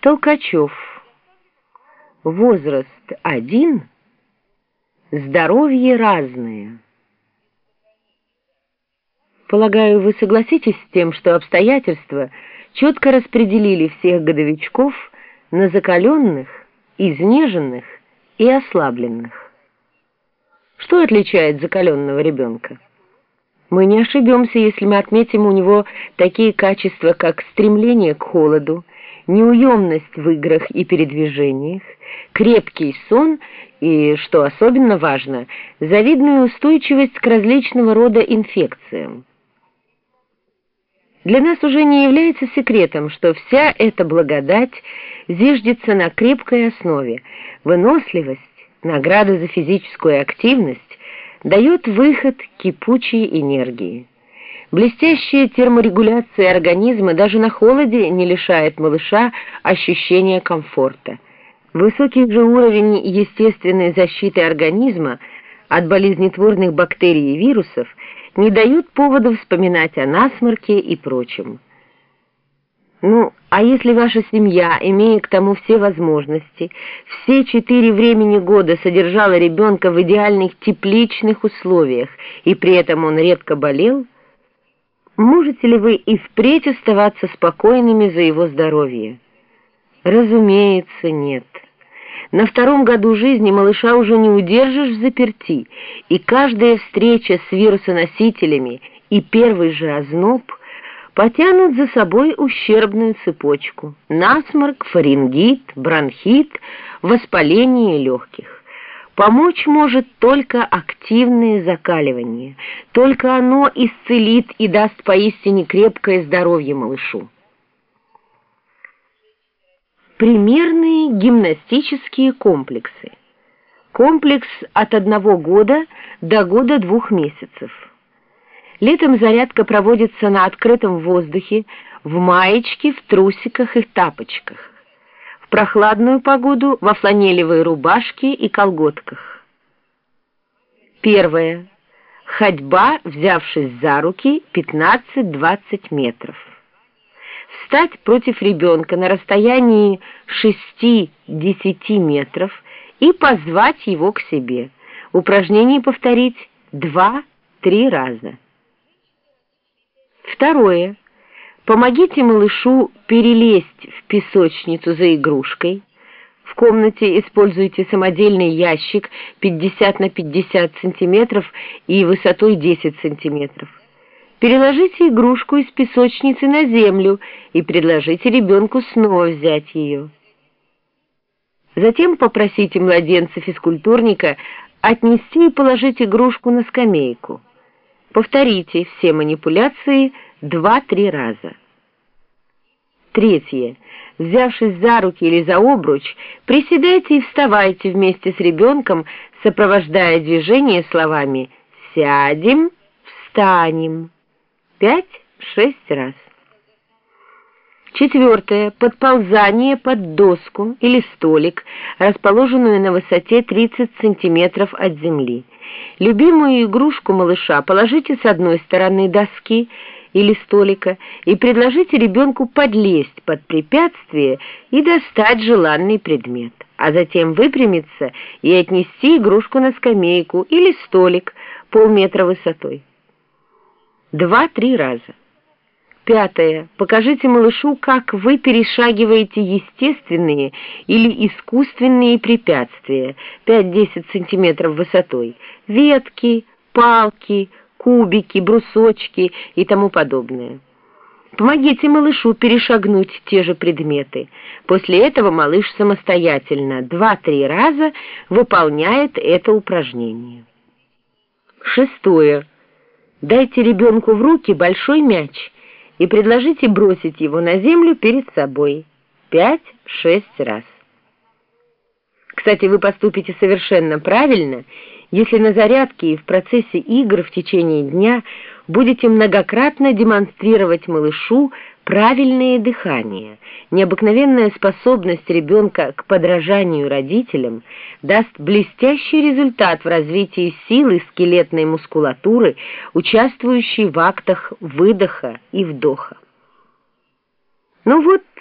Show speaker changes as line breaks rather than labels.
Толкачев. Возраст один, здоровье разное. Полагаю, вы согласитесь с тем, что обстоятельства четко распределили всех годовичков на закаленных, изнеженных и ослабленных. Что отличает закаленного ребенка? Мы не ошибемся, если мы отметим у него такие качества, как стремление к холоду, неуемность в играх и передвижениях, крепкий сон и, что особенно важно, завидную устойчивость к различного рода инфекциям. Для нас уже не является секретом, что вся эта благодать зиждется на крепкой основе, выносливость, награда за физическую активность, дает выход кипучей энергии. Блестящая терморегуляция организма даже на холоде не лишает малыша ощущения комфорта. Высокий же уровень естественной защиты организма от болезнетворных бактерий и вирусов не дают повода вспоминать о насморке и прочем. Ну, а если ваша семья, имея к тому все возможности, все четыре времени года содержала ребенка в идеальных тепличных условиях, и при этом он редко болел, можете ли вы и впредь оставаться спокойными за его здоровье? Разумеется, нет. На втором году жизни малыша уже не удержишь в заперти, и каждая встреча с вирусоносителями и первый же озноб – потянут за собой ущербную цепочку – насморк, фарингит, бронхит, воспаление легких. Помочь может только активное закаливание, только оно исцелит и даст поистине крепкое здоровье малышу. Примерные гимнастические комплексы. Комплекс от одного года до года двух месяцев – Летом зарядка проводится на открытом воздухе, в маечке, в трусиках и тапочках. Прохладную погоду во фланелевой рубашке и колготках. Первое. Ходьба, взявшись за руки, 15-20 метров. Встать против ребенка на расстоянии 6-10 метров и позвать его к себе. Упражнение повторить 2-3 раза. Второе. Помогите малышу перелезть в песочницу за игрушкой. В комнате используйте самодельный ящик 50 на 50 сантиметров и высотой 10 сантиметров. Переложите игрушку из песочницы на землю и предложите ребенку снова взять ее. Затем попросите младенца-физкультурника отнести и положить игрушку на скамейку. Повторите все манипуляции два-три раза. Третье. Взявшись за руки или за обруч, приседайте и вставайте вместе с ребенком, сопровождая движение словами «сядем», «встанем». Пять-шесть раз. Четвертое. Подползание под доску или столик, расположенную на высоте 30 сантиметров от земли. Любимую игрушку малыша положите с одной стороны доски или столика и предложите ребенку подлезть под препятствие и достать желанный предмет, а затем выпрямиться и отнести игрушку на скамейку или столик полметра высотой. Два-три раза. Пятое. Покажите малышу, как вы перешагиваете естественные или искусственные препятствия 5-10 сантиметров высотой, ветки, палки, кубики, брусочки и тому подобное. Помогите малышу перешагнуть те же предметы. После этого малыш самостоятельно 2-3 раза выполняет это упражнение. Шестое. Дайте ребенку в руки большой мяч – и предложите бросить его на землю перед собой пять-шесть раз. Кстати, вы поступите совершенно правильно, если на зарядке и в процессе игр в течение дня будете многократно демонстрировать малышу правильное дыхание. Необыкновенная способность ребенка к подражанию родителям даст блестящий результат в развитии силы скелетной мускулатуры, участвующей в актах выдоха и вдоха. Ну вот,